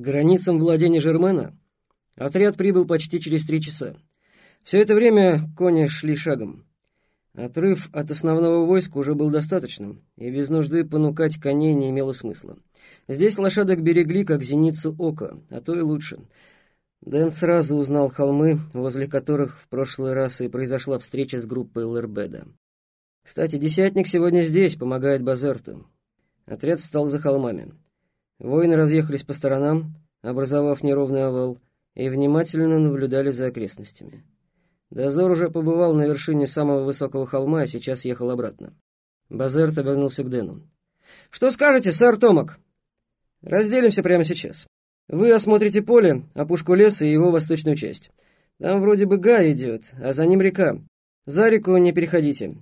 границам владения Жермена отряд прибыл почти через три часа. Все это время кони шли шагом. Отрыв от основного войска уже был достаточным, и без нужды понукать коней не имело смысла. Здесь лошадок берегли, как зеницу ока, а то и лучше. Дэн сразу узнал холмы, возле которых в прошлый раз и произошла встреча с группой Лербеда. Кстати, десятник сегодня здесь, помогает Базерту. Отряд встал за холмами. Воины разъехались по сторонам, образовав неровный овал, и внимательно наблюдали за окрестностями. Дозор уже побывал на вершине самого высокого холма, а сейчас ехал обратно. Базерт обернулся к Дэну. «Что скажете, сэр Томак?» «Разделимся прямо сейчас. Вы осмотрите поле, опушку леса и его восточную часть. Там вроде бы Га идет, а за ним река. За реку не переходите.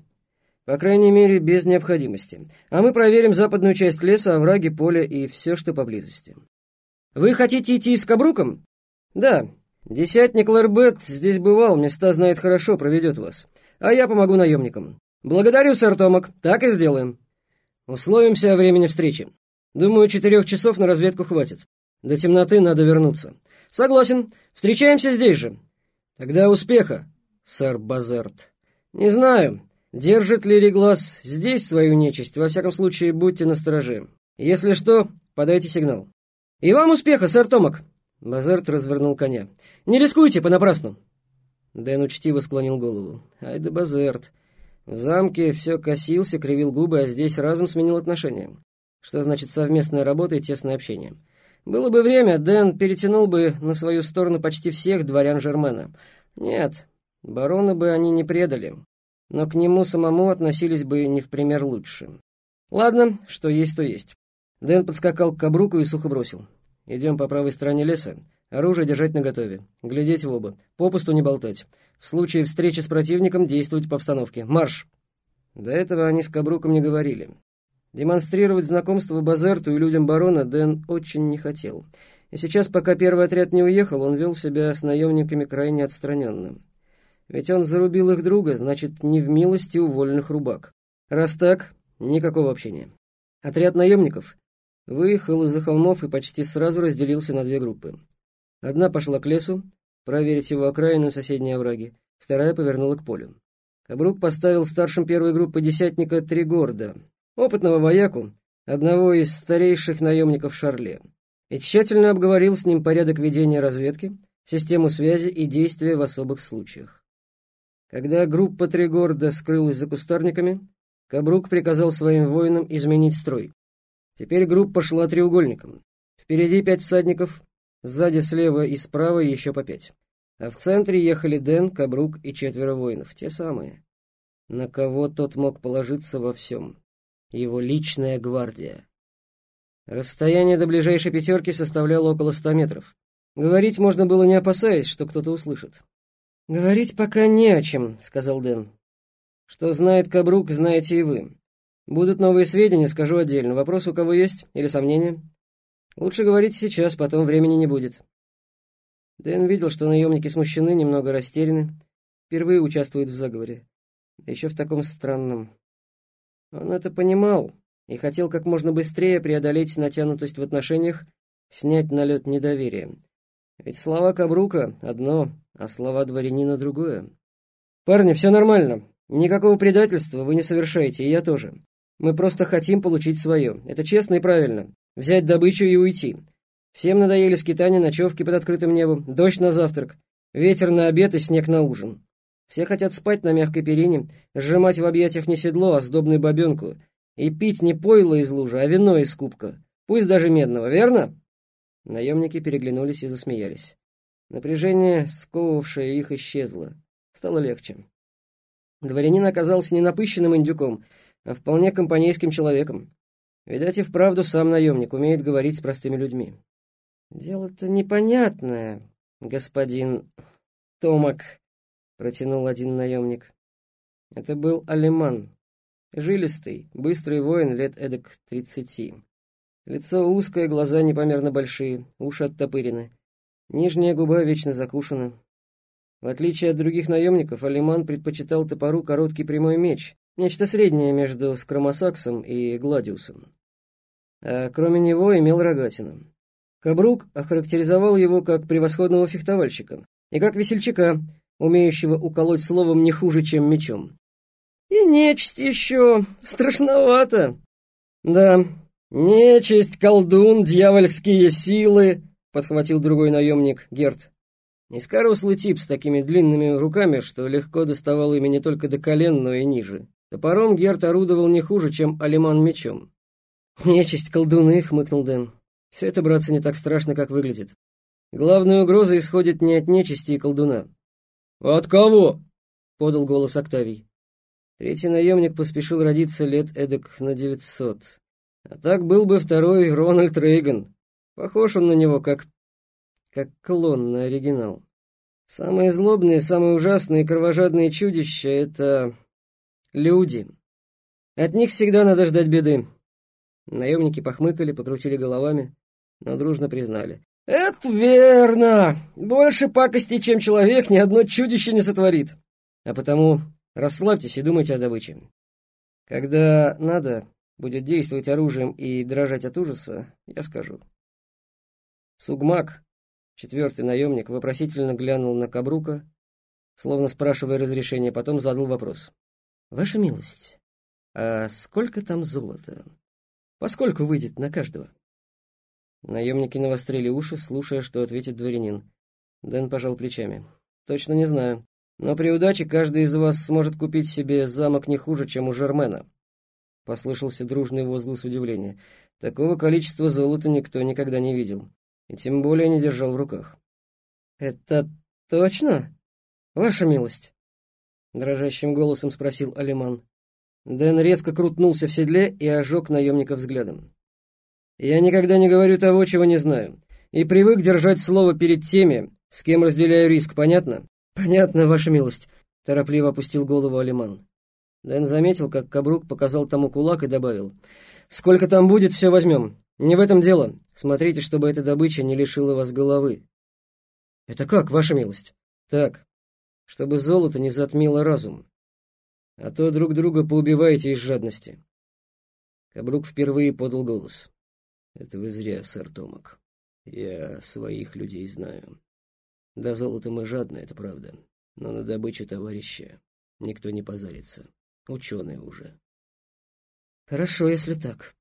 По крайней мере, без необходимости. А мы проверим западную часть леса, овраги, поле и все, что поблизости. Вы хотите идти с Кабруком? Да. Десятник Ларбет здесь бывал, места знает хорошо, проведет вас. А я помогу наемникам. Благодарю, сэр Томак. Так и сделаем. Условимся о времени встречи. Думаю, четырех часов на разведку хватит. До темноты надо вернуться. Согласен. Встречаемся здесь же. Тогда успеха, сэр Базерт. Не знаю. Держит ли Реглас здесь свою нечисть? Во всяком случае, будьте настороже. Если что, подайте сигнал. И вам успеха, сэр Томак!» Базарт развернул коня. «Не рискуйте понапрасну!» Дэн учтиво склонил голову. «Ай да Базерт!» В замке все косился, кривил губы, а здесь разом сменил отношения. Что значит совместная работа и тесное общение? Было бы время, Дэн перетянул бы на свою сторону почти всех дворян Жермена. Нет, барона бы они не предали но к нему самому относились бы не в пример лучше. Ладно, что есть, то есть. Дэн подскакал к кабруку и сухо бросил. Идем по правой стороне леса, оружие держать наготове, глядеть в оба, попусту не болтать. В случае встречи с противником действовать по обстановке. Марш! До этого они с кабруком не говорили. Демонстрировать знакомство Базерту и людям барона Дэн очень не хотел. И сейчас, пока первый отряд не уехал, он вел себя с наемниками крайне отстраненным. Ведь он зарубил их друга, значит, не в милости у вольных рубак. Раз так, никакого общения. Отряд наемников выехал из-за холмов и почти сразу разделился на две группы. Одна пошла к лесу, проверить его окраину и соседние овраги, вторая повернула к полю. Кабрук поставил старшим первой группы десятника Тригорда, опытного вояку, одного из старейших наемников Шарле, и тщательно обговорил с ним порядок ведения разведки, систему связи и действия в особых случаях. Когда группа Тригорда скрылась за кустарниками, Кабрук приказал своим воинам изменить строй. Теперь группа шла треугольником. Впереди пять всадников, сзади слева и справа еще по пять. А в центре ехали Дэн, Кабрук и четверо воинов, те самые. На кого тот мог положиться во всем? Его личная гвардия. Расстояние до ближайшей пятерки составляло около ста метров. Говорить можно было не опасаясь, что кто-то услышит. «Говорить пока не о чем», — сказал Дэн. «Что знает Кабрук, знаете и вы. Будут новые сведения, скажу отдельно. Вопрос у кого есть или сомнения? Лучше говорить сейчас, потом времени не будет». Дэн видел, что наемники смущены, немного растеряны, впервые участвуют в заговоре. Еще в таком странном. Он это понимал и хотел как можно быстрее преодолеть натянутость в отношениях, снять налет недоверия. Ведь слова Кабрука — одно, а слова дворянина — другое. «Парни, все нормально. Никакого предательства вы не совершаете, и я тоже. Мы просто хотим получить свое. Это честно и правильно. Взять добычу и уйти. Всем надоели скитания, ночевки под открытым небом, дождь на завтрак, ветер на обед и снег на ужин. Все хотят спать на мягкой перине, сжимать в объятиях не седло, а сдобную бабенку, и пить не пойло из лужи, а вино из кубка, пусть даже медного, верно?» Наемники переглянулись и засмеялись. Напряжение, сковывавшее их, исчезло. Стало легче. Дворянин оказался не напыщенным индюком, а вполне компанейским человеком. Видать, и вправду сам наемник умеет говорить с простыми людьми. «Дело-то непонятное, господин Томак», — протянул один наемник. Это был Алиман, жилистый, быстрый воин лет эдак тридцати. Лицо узкое, глаза непомерно большие, уши оттопырены. Нижняя губа вечно закушена. В отличие от других наемников, Алиман предпочитал топору короткий прямой меч, нечто среднее между скромосаксом и гладиусом. А кроме него имел рогатину. Кабрук охарактеризовал его как превосходного фехтовальщика и как весельчака, умеющего уколоть словом не хуже, чем мечом. «И нечисть еще! Страшновато!» «Да, нечисть, колдун, дьявольские силы!» — подхватил другой наемник, Герт. Низкорослый тип с такими длинными руками, что легко доставал ими не только до колен, но и ниже. Топором Герт орудовал не хуже, чем Алиман мечом. «Нечисть, колдуны!» — хмыкнул Дэн. «Все это, братцы, не так страшно, как выглядит. Главная угроза исходит не от нечисти и колдуна». «От кого?» — подал голос Октавий. Третий наемник поспешил родиться лет эдак на девятьсот. А так был бы второй Рональд Рейган. Похож он на него, как... как клон на оригинал. Самые злобные, самые ужасные кровожадные чудища — это... люди. От них всегда надо ждать беды. Наемники похмыкали, покрутили головами, но дружно признали. «Это верно! Больше пакости, чем человек, ни одно чудище не сотворит. А потому расслабьтесь и думайте о добыче. Когда надо будет действовать оружием и дрожать от ужаса, я скажу». Сугмак, четвертый наемник, вопросительно глянул на Кабрука, словно спрашивая разрешения, потом задал вопрос. «Ваша милость, а сколько там золота?» Поскольку выйдет на каждого?» Наемники навострили уши, слушая, что ответит дворянин. Дэн пожал плечами. «Точно не знаю. Но при удаче каждый из вас сможет купить себе замок не хуже, чем у Жермена». Послышался дружный возглас удивления. Такого количества золота никто никогда не видел. И тем более не держал в руках. «Это точно? Ваша милость?» Дрожащим голосом спросил Алиман. Дэн резко крутнулся в седле и ожег наемника взглядом. «Я никогда не говорю того, чего не знаю, и привык держать слово перед теми, с кем разделяю риск, понятно?» «Понятно, ваша милость», — торопливо опустил голову Алиман. Дэн заметил, как Кабрук показал тому кулак и добавил. «Сколько там будет, все возьмем. Не в этом дело. Смотрите, чтобы эта добыча не лишила вас головы». «Это как, ваша милость?» «Так, чтобы золото не затмило разум а то друг друга поубиваете из жадности». Кабрук впервые подал голос. «Это вы зря, сэр Томак. Я своих людей знаю. До золота мы жадны, это правда, но на добычу товарища никто не позарится. Ученые уже». «Хорошо, если так».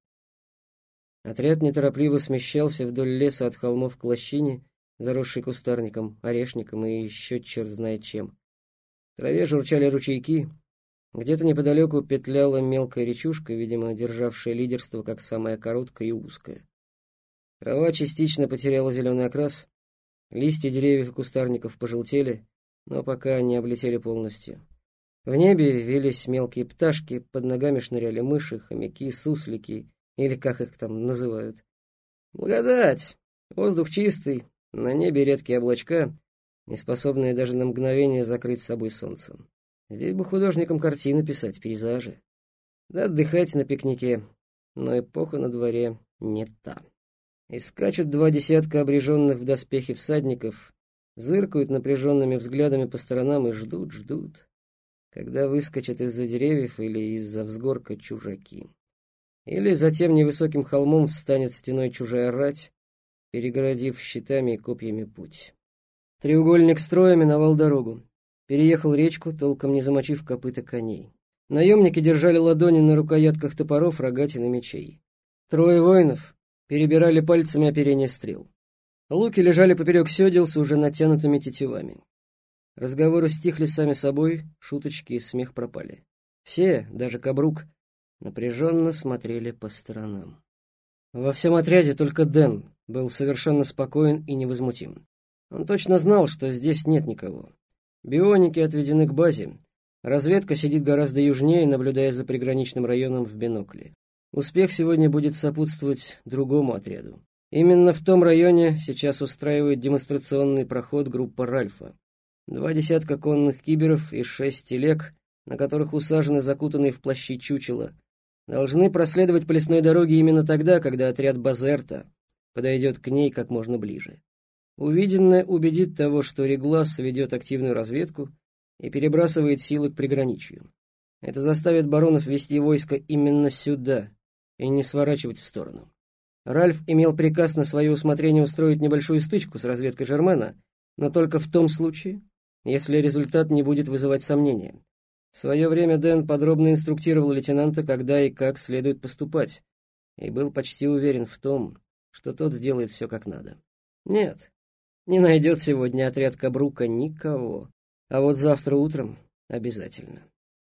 Отряд неторопливо смещался вдоль леса от холмов к лощине, заросшей кустарником, орешником и еще черт знает чем. В траве журчали ручейки, где-то неподалеку петляла мелкая речушка, видимо, державшая лидерство как самая короткая и узкая. Трава частично потеряла зеленый окрас, листья деревьев и кустарников пожелтели, но пока не облетели полностью. В небе вились мелкие пташки, под ногами шныряли мыши, хомяки, суслики, или как их там называют. Благодать! Воздух чистый, на небе редкие облачка, не способные даже на мгновение закрыть собой солнцем. Здесь бы художникам картины писать, пейзажи. Да отдыхать на пикнике. Но эпоха на дворе не та. И скачут два десятка обреженных в доспехи всадников, зыркают напряженными взглядами по сторонам и ждут, ждут, когда выскочат из-за деревьев или из-за взгорка чужаки. Или за тем невысоким холмом встанет стеной чужая рать, перегородив щитами и копьями путь. Треугольник строя миновал дорогу. Переехал речку, толком не замочив копыта коней. Наемники держали ладони на рукоятках топоров, рогатин и мечей. Трое воинов перебирали пальцами оперение стрел. Луки лежали поперек седел с уже натянутыми тетивами. Разговоры стихли сами собой, шуточки и смех пропали. Все, даже Кабрук, напряженно смотрели по сторонам. Во всем отряде только Дэн был совершенно спокоен и невозмутим. Он точно знал, что здесь нет никого. Бионики отведены к базе. Разведка сидит гораздо южнее, наблюдая за приграничным районом в бинокле. Успех сегодня будет сопутствовать другому отряду. Именно в том районе сейчас устраивает демонстрационный проход группа Ральфа. Два десятка конных киберов и шесть телег, на которых усажены закутанные в плащи чучела, должны проследовать по лесной дороге именно тогда, когда отряд Базерта подойдет к ней как можно ближе. Увиденное убедит того, что Реглас ведет активную разведку и перебрасывает силы к приграничью. Это заставит баронов вести войско именно сюда и не сворачивать в сторону. Ральф имел приказ на свое усмотрение устроить небольшую стычку с разведкой Жермена, но только в том случае, если результат не будет вызывать сомнения. В свое время Дэн подробно инструктировал лейтенанта, когда и как следует поступать, и был почти уверен в том, что тот сделает все как надо. Нет, не найдет сегодня отряд Кабрука никого, а вот завтра утром обязательно.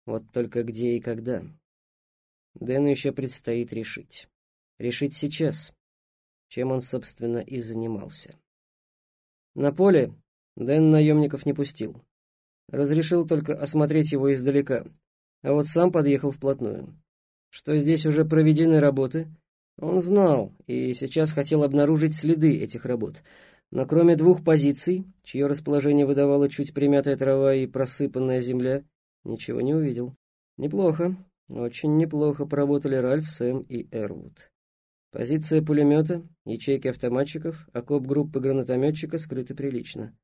Вот только где и когда. Дэну еще предстоит решить. Решить сейчас, чем он, собственно, и занимался. На поле Дэн наемников не пустил. Разрешил только осмотреть его издалека, а вот сам подъехал вплотную. Что здесь уже проведены работы, он знал и сейчас хотел обнаружить следы этих работ. Но кроме двух позиций, чье расположение выдавало чуть примятая трава и просыпанная земля, ничего не увидел. Неплохо, очень неплохо поработали Ральф, Сэм и Эрвуд. Позиция пулемета, ячейки автоматчиков, окоп группы гранатометчика скрыты прилично.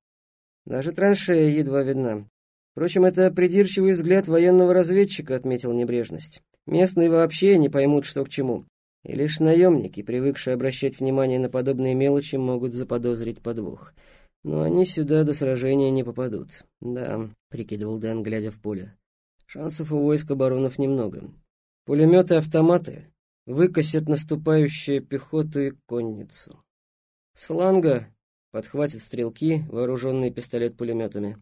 Даже траншея едва видна. Впрочем, это придирчивый взгляд военного разведчика отметил небрежность. Местные вообще не поймут, что к чему. И лишь наемники, привыкшие обращать внимание на подобные мелочи, могут заподозрить подвох. Но они сюда до сражения не попадут. Да, прикидывал Дэн, глядя в поле. Шансов у войска баронов немного. Пулеметы-автоматы выкосят наступающую пехоту и конницу. С фланга подхватят стрелки, вооруженные пистолет-пулеметами.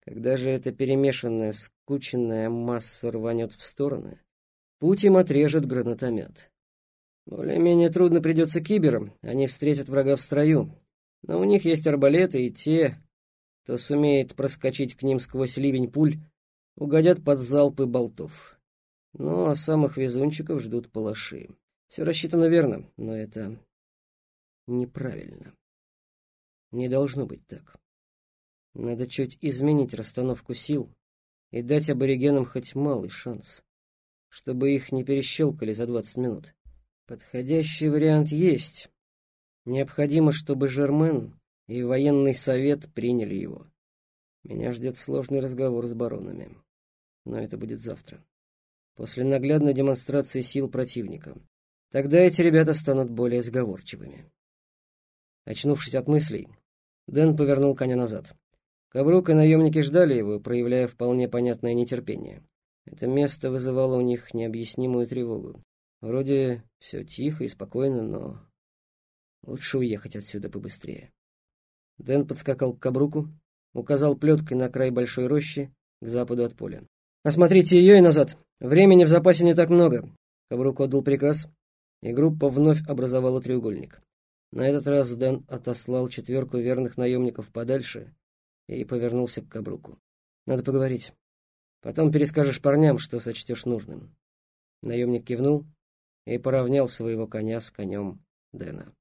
Когда же эта перемешанная, скученная масса рванет в стороны, путь им отрежет гранатомет. Более-менее трудно придется киберам, они встретят врага в строю, но у них есть арбалеты, и те, кто сумеет проскочить к ним сквозь ливень пуль, угодят под залпы болтов. Ну, а самых везунчиков ждут палаши. Все рассчитано верно, но это неправильно. Не должно быть так. Надо чуть изменить расстановку сил и дать аборигенам хоть малый шанс, чтобы их не перещелкали за двадцать минут. Подходящий вариант есть. Необходимо, чтобы Жермен и военный совет приняли его. Меня ждет сложный разговор с баронами но это будет завтра. После наглядной демонстрации сил противника. Тогда эти ребята станут более сговорчивыми. Очнувшись от мыслей, Дэн повернул коня назад. Кабрук и наемники ждали его, проявляя вполне понятное нетерпение. Это место вызывало у них необъяснимую тревогу. Вроде все тихо и спокойно, но лучше уехать отсюда побыстрее. Дэн подскакал к Кабруку, указал плеткой на край большой рощи к западу от поля. Осмотрите ее и назад. Времени в запасе не так много. Кабрук отдал приказ, и группа вновь образовала треугольник. На этот раз Дэн отослал четверку верных наемников подальше и повернулся к Кабруку. «Надо поговорить. Потом перескажешь парням, что сочтешь нужным». Наемник кивнул и поравнял своего коня с конем Дэна.